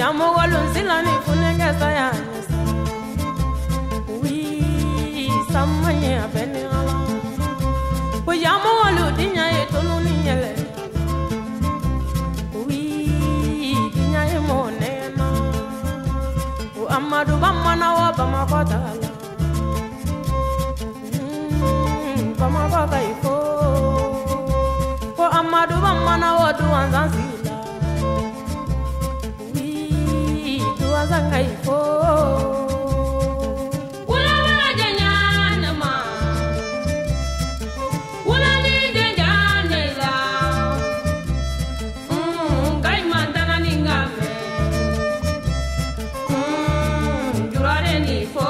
yamogolun silani funeke sayanyesa wi sammaye abeni o yamogolu diɲaye tonuni yɛlɛ wi diɲaye mo nɛgɛna o amadu bamana wo bamakɔ taga la bamakɔ ka i ko ko amadu bamana wo zangai fo wala wala janyana ma wala ni gai mandana ninga me fo.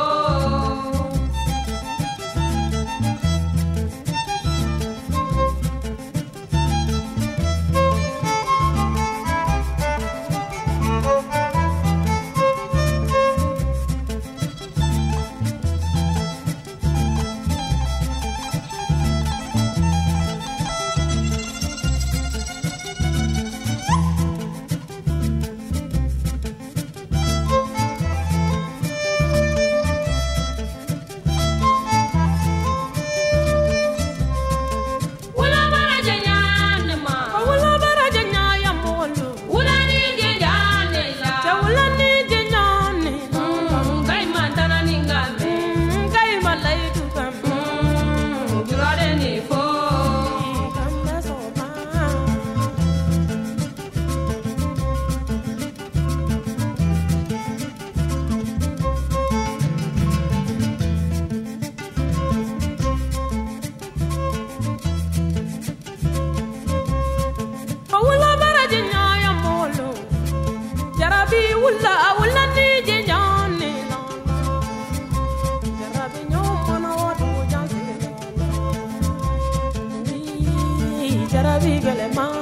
Jarabi gɛlɛman